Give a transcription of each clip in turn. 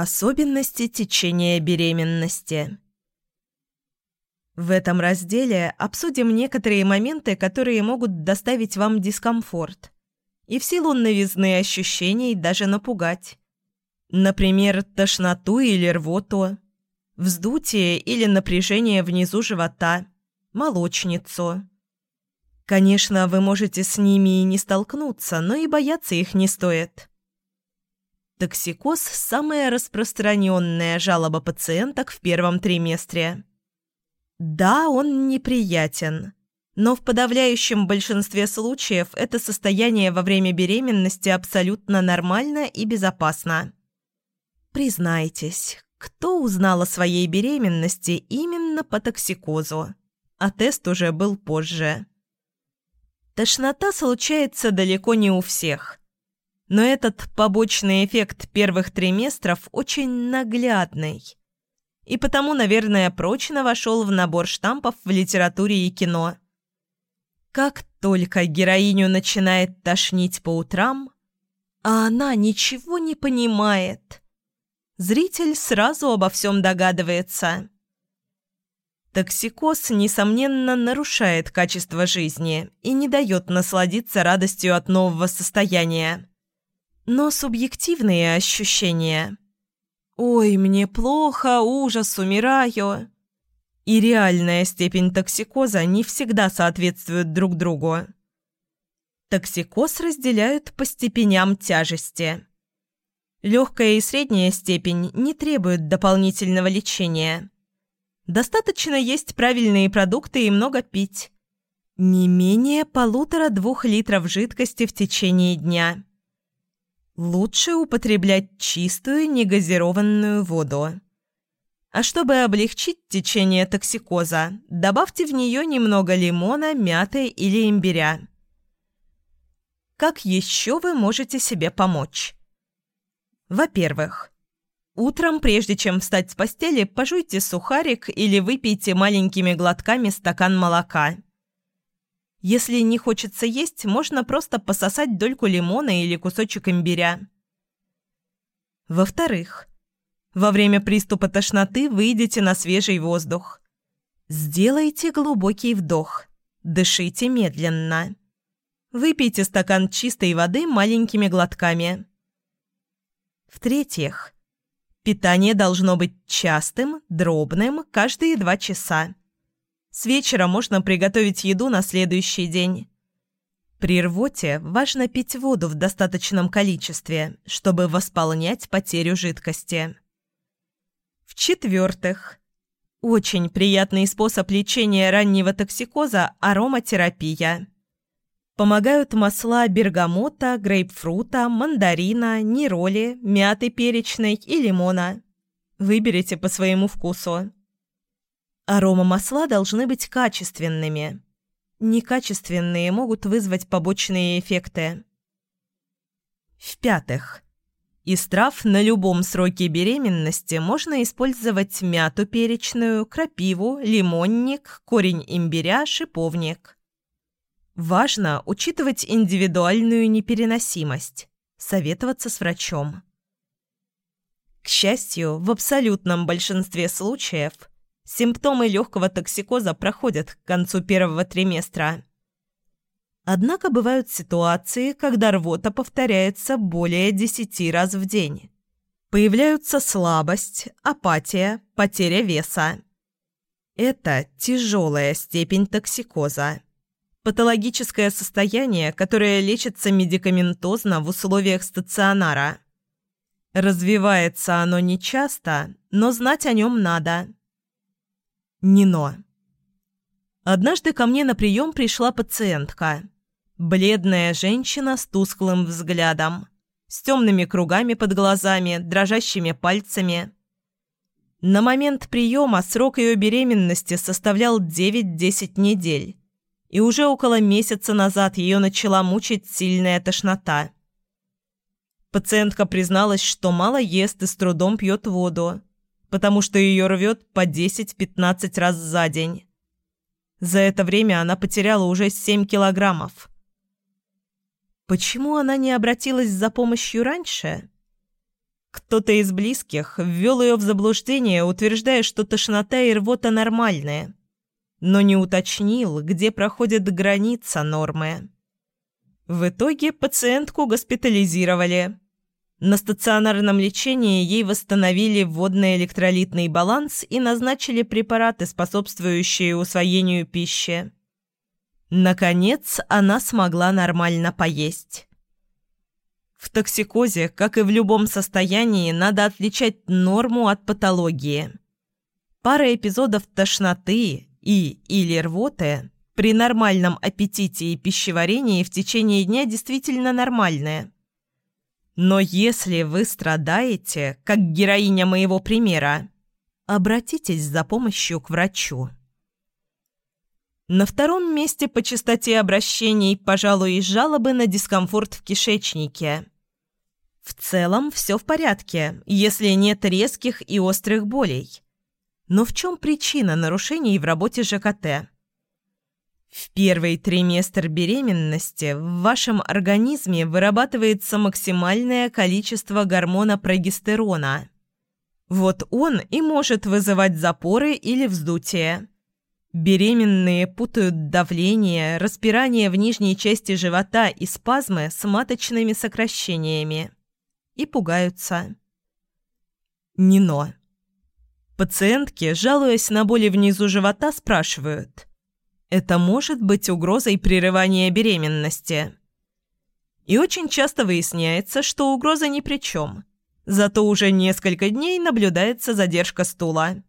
Особенности течения беременности. В этом разделе обсудим некоторые моменты, которые могут доставить вам дискомфорт и в силу новизны ощущений даже напугать. Например, тошноту или рвоту, вздутие или напряжение внизу живота, молочницу. Конечно, вы можете с ними и не столкнуться, но и бояться их не стоит. Токсикоз – самая распространенная жалоба пациенток в первом триместре. Да, он неприятен, но в подавляющем большинстве случаев это состояние во время беременности абсолютно нормально и безопасно. Признайтесь, кто узнал о своей беременности именно по токсикозу, а тест уже был позже. Тошнота случается далеко не у всех, но этот побочный эффект первых триместров очень наглядный – и потому, наверное, прочно вошел в набор штампов в литературе и кино. Как только героиню начинает тошнить по утрам, а она ничего не понимает, зритель сразу обо всем догадывается. Токсикоз, несомненно, нарушает качество жизни и не дает насладиться радостью от нового состояния. Но субъективные ощущения – «Ой, мне плохо, ужас, умираю». И реальная степень токсикоза не всегда соответствуют друг другу. Токсикоз разделяют по степеням тяжести. Легкая и средняя степень не требуют дополнительного лечения. Достаточно есть правильные продукты и много пить. Не менее полутора-двух литров жидкости в течение дня. Лучше употреблять чистую негазированную воду. А чтобы облегчить течение токсикоза, добавьте в нее немного лимона, мяты или имбиря. Как еще вы можете себе помочь? Во-первых, утром, прежде чем встать с постели, пожуйте сухарик или выпейте маленькими глотками стакан молока – если не хочется есть, можно просто пососать дольку лимона или кусочек имбиря. Во-вторых, во время приступа тошноты выйдите на свежий воздух. Сделайте глубокий вдох. Дышите медленно. Выпейте стакан чистой воды маленькими глотками. В-третьих, питание должно быть частым, дробным, каждые два часа. С вечера можно приготовить еду на следующий день. При рвоте важно пить воду в достаточном количестве, чтобы восполнять потерю жидкости. В-четвертых, очень приятный способ лечения раннего токсикоза – ароматерапия. Помогают масла бергамота, грейпфрута, мандарина, нероли, мяты перечной и лимона. Выберите по своему вкусу. Арома масла должны быть качественными. Некачественные могут вызвать побочные эффекты. В-пятых, из трав на любом сроке беременности можно использовать мяту перечную, крапиву, лимонник, корень имбиря, шиповник. Важно учитывать индивидуальную непереносимость, советоваться с врачом. К счастью, в абсолютном большинстве случаев – Симптомы легкого токсикоза проходят к концу первого триместра. Однако бывают ситуации, когда рвота повторяется более 10 раз в день. Появляются слабость, апатия, потеря веса. Это тяжелая степень токсикоза. Патологическое состояние, которое лечится медикаментозно в условиях стационара. Развивается оно нечасто, но знать о нем надо. Нино. Однажды ко мне на прием пришла пациентка. Бледная женщина с тусклым взглядом, с темными кругами под глазами, дрожащими пальцами. На момент приема срок ее беременности составлял 9-10 недель, и уже около месяца назад ее начала мучить сильная тошнота. Пациентка призналась, что мало ест и с трудом пьет воду потому что ее рвет по 10-15 раз за день. За это время она потеряла уже 7 килограммов. Почему она не обратилась за помощью раньше? Кто-то из близких ввел ее в заблуждение, утверждая, что тошнота и рвота нормальные, но не уточнил, где проходит граница нормы. В итоге пациентку госпитализировали. На стационарном лечении ей восстановили водно-электролитный баланс и назначили препараты, способствующие усвоению пищи. Наконец, она смогла нормально поесть. В токсикозе, как и в любом состоянии, надо отличать норму от патологии. Пара эпизодов тошноты и или рвоты при нормальном аппетите и пищеварении в течение дня действительно нормальные. Но если вы страдаете, как героиня моего примера, обратитесь за помощью к врачу. На втором месте по частоте обращений, пожалуй, жалобы на дискомфорт в кишечнике. В целом все в порядке, если нет резких и острых болей. Но в чем причина нарушений в работе ЖКТ? В первый триместр беременности в вашем организме вырабатывается максимальное количество гормона прогестерона. Вот он и может вызывать запоры или вздутие. Беременные путают давление, распирание в нижней части живота и спазмы с маточными сокращениями. И пугаются. Нино. Пациентки, жалуясь на боли внизу живота, спрашивают. Это может быть угрозой прерывания беременности? И очень часто выясняется, что угроза ни при чем. Зато уже несколько дней наблюдается задержка стула.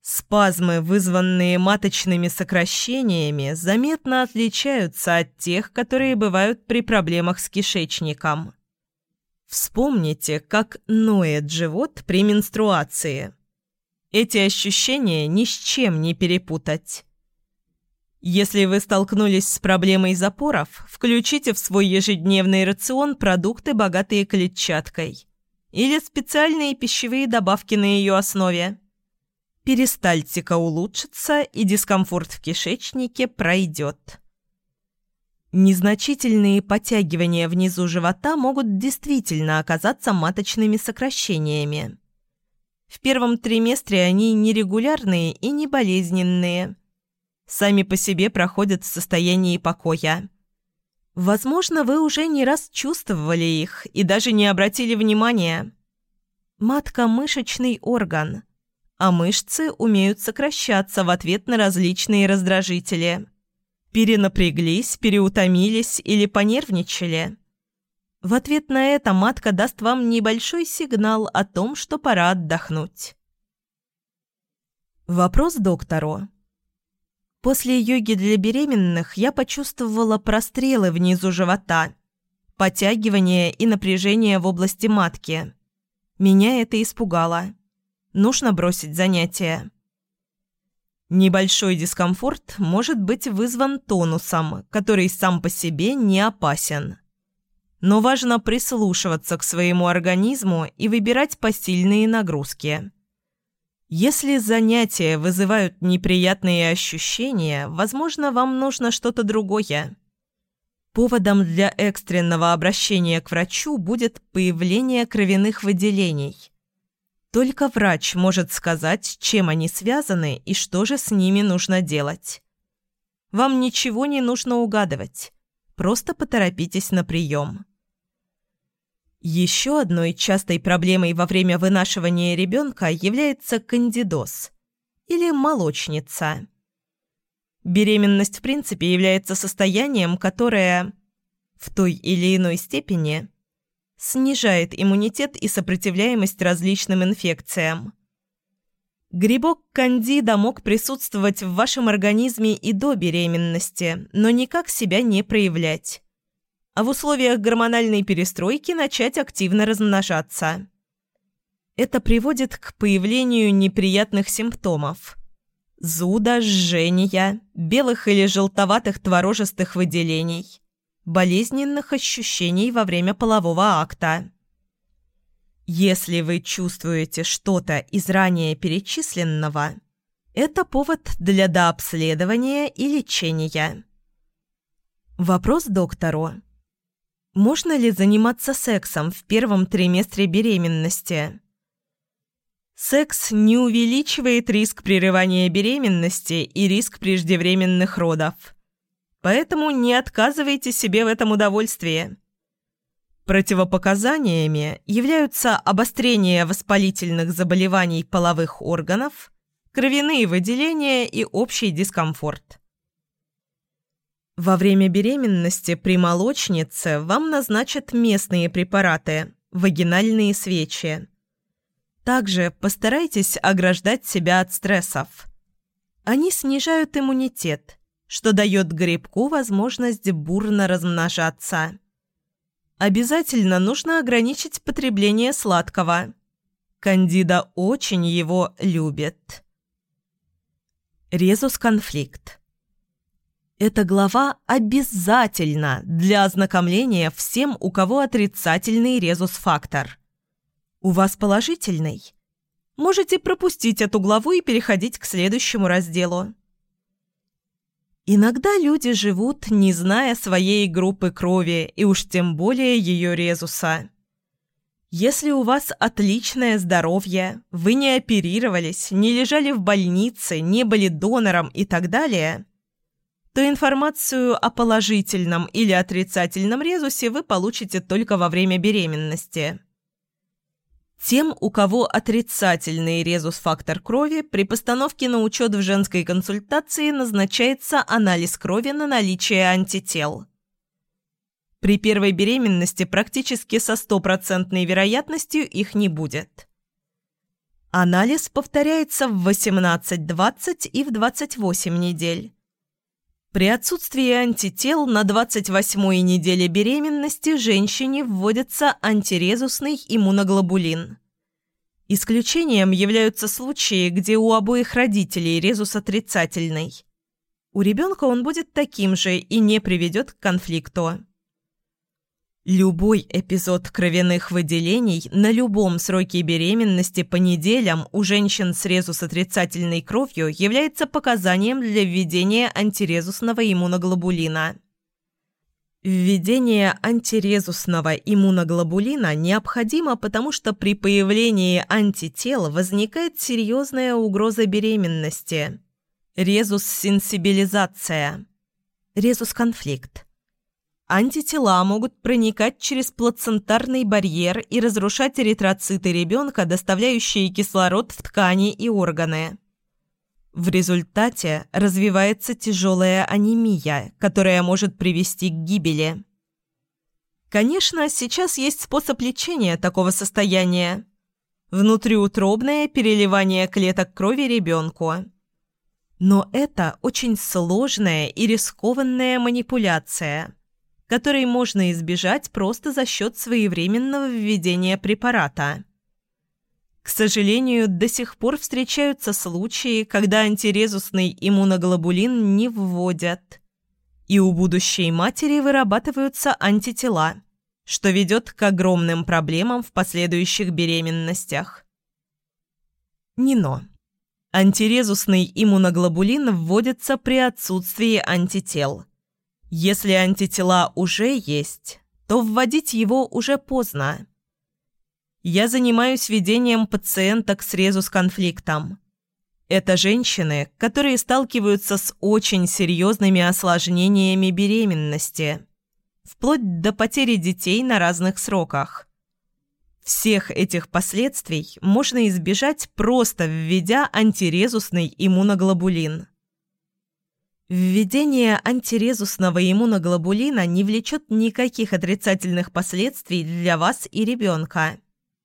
Спазмы, вызванные маточными сокращениями, заметно отличаются от тех, которые бывают при проблемах с кишечником. Вспомните, как ноет живот при менструации. Эти ощущения ни с чем не перепутать. Если вы столкнулись с проблемой запоров, включите в свой ежедневный рацион продукты, богатые клетчаткой, или специальные пищевые добавки на ее основе перистальтика улучшится и дискомфорт в кишечнике пройдет. Незначительные подтягивания внизу живота могут действительно оказаться маточными сокращениями. В первом триместре они нерегулярные и не болезненные. Сами по себе проходят в состоянии покоя. Возможно, вы уже не раз чувствовали их и даже не обратили внимания. Матка – мышечный орган – а мышцы умеют сокращаться в ответ на различные раздражители. Перенапряглись, переутомились или понервничали. В ответ на это матка даст вам небольшой сигнал о том, что пора отдохнуть. Вопрос доктору. После йоги для беременных я почувствовала прострелы внизу живота, подтягивание и напряжение в области матки. Меня это испугало. Нужно бросить занятия. Небольшой дискомфорт может быть вызван тонусом, который сам по себе не опасен. Но важно прислушиваться к своему организму и выбирать посильные нагрузки. Если занятия вызывают неприятные ощущения, возможно, вам нужно что-то другое. Поводом для экстренного обращения к врачу будет появление кровяных выделений – только врач может сказать, чем они связаны и что же с ними нужно делать. Вам ничего не нужно угадывать. Просто поторопитесь на прием. Еще одной частой проблемой во время вынашивания ребенка является кандидоз или молочница. Беременность в принципе является состоянием, которое в той или иной степени снижает иммунитет и сопротивляемость различным инфекциям. Грибок кандида мог присутствовать в вашем организме и до беременности, но никак себя не проявлять. А в условиях гормональной перестройки начать активно размножаться. Это приводит к появлению неприятных симптомов. Зуда, жжения, белых или желтоватых творожистых выделений – болезненных ощущений во время полового акта. Если вы чувствуете что-то из ранее перечисленного, это повод для дообследования и лечения. Вопрос доктору. Можно ли заниматься сексом в первом триместре беременности? Секс не увеличивает риск прерывания беременности и риск преждевременных родов. Поэтому не отказывайте себе в этом удовольствии. Противопоказаниями являются обострение воспалительных заболеваний половых органов, кровяные выделения и общий дискомфорт. Во время беременности при молочнице вам назначат местные препараты, вагинальные свечи также постарайтесь ограждать себя от стрессов. Они снижают иммунитет, что дает грибку возможность бурно размножаться. Обязательно нужно ограничить потребление сладкого. Кандида очень его любит. Резус-конфликт. Эта глава обязательно для ознакомления всем, у кого отрицательный резус-фактор – у вас положительный. Можете пропустить эту главу и переходить к следующему разделу. Иногда люди живут, не зная своей группы крови и уж тем более ее резуса. Если у вас отличное здоровье, вы не оперировались, не лежали в больнице, не были донором и так далее, то информацию о положительном или отрицательном резусе вы получите только во время беременности. Тем, у кого отрицательный резус-фактор крови, при постановке на учет в женской консультации назначается анализ крови на наличие антител. При первой беременности практически со стопроцентной вероятностью их не будет. Анализ повторяется в 18-20 и в 28 недель. При отсутствии антител на 28-й неделе беременности женщине вводится антирезусный иммуноглобулин. Исключением являются случаи, где у обоих родителей резус отрицательный. У ребенка он будет таким же и не приведет к конфликту. Любой эпизод кровяных выделений на любом сроке беременности по неделям у женщин с резус-отрицательной кровью является показанием для введения антирезусного иммуноглобулина. Введение антирезусного иммуноглобулина необходимо, потому что при появлении антител возникает серьезная угроза беременности. Резус-сенсибилизация. Резус-конфликт Антитела могут проникать через плацентарный барьер и разрушать эритроциты ребенка, доставляющие кислород в ткани и органы. В результате развивается тяжелая анемия, которая может привести к гибели. Конечно, сейчас есть способ лечения такого состояния. Внутриутробное переливание клеток крови ребенку. Но это очень сложная и рискованная манипуляция – который можно избежать просто за счет своевременного введения препарата. К сожалению, до сих пор встречаются случаи, когда антирезусный иммуноглобулин не вводят, и у будущей матери вырабатываются антитела, что ведет к огромным проблемам в последующих беременностях. НИНО. Антирезусный иммуноглобулин вводится при отсутствии антител – если антитела уже есть, то вводить его уже поздно. Я занимаюсь ведением пациенток с резус-конфликтом. Это женщины, которые сталкиваются с очень серьезными осложнениями беременности, вплоть до потери детей на разных сроках. Всех этих последствий можно избежать, просто введя антирезусный иммуноглобулин. Введение антирезусного иммуноглобулина не влечет никаких отрицательных последствий для вас и ребенка,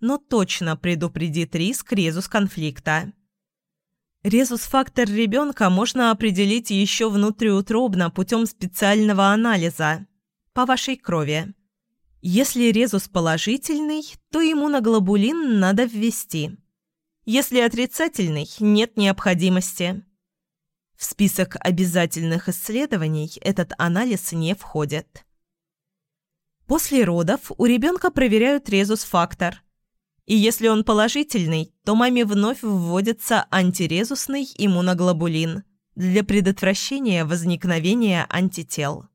но точно предупредит риск резус-конфликта. Резус-фактор ребенка можно определить еще внутриутробно путем специального анализа по вашей крови. Если резус положительный, то иммуноглобулин надо ввести. Если отрицательный, нет необходимости. В список обязательных исследований этот анализ не входит. После родов у ребенка проверяют резус-фактор. И если он положительный, то маме вновь вводится антирезусный иммуноглобулин для предотвращения возникновения антител.